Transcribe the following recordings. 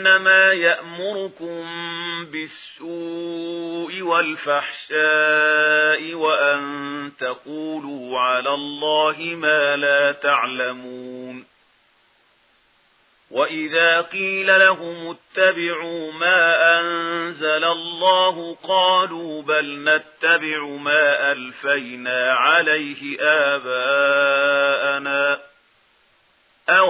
إنما يأمركم بالسوء والفحشاء وأن تقولوا على الله ما لا تعلمون وَإِذَا قِيلَ لَهُمُ اتَّبِعُوا مَا أَنزَلَ اللَّهُ قَالُوا بَلْ نَتَّبِعُ مَا أَلْفَيْنَا عَلَيْهِ آبَاءَنَا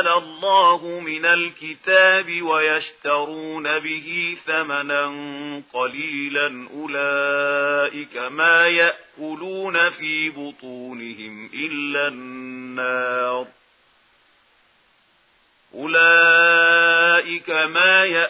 أنزل الله من الكتاب ويشترون به ثمنا قليلا أولئك ما يأكلون في بطونهم إلا النار أولئك ما يأكلون